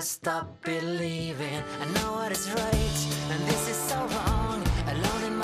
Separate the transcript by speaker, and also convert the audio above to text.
Speaker 1: Stop believing. I know what is right, and this is so wrong. Alone in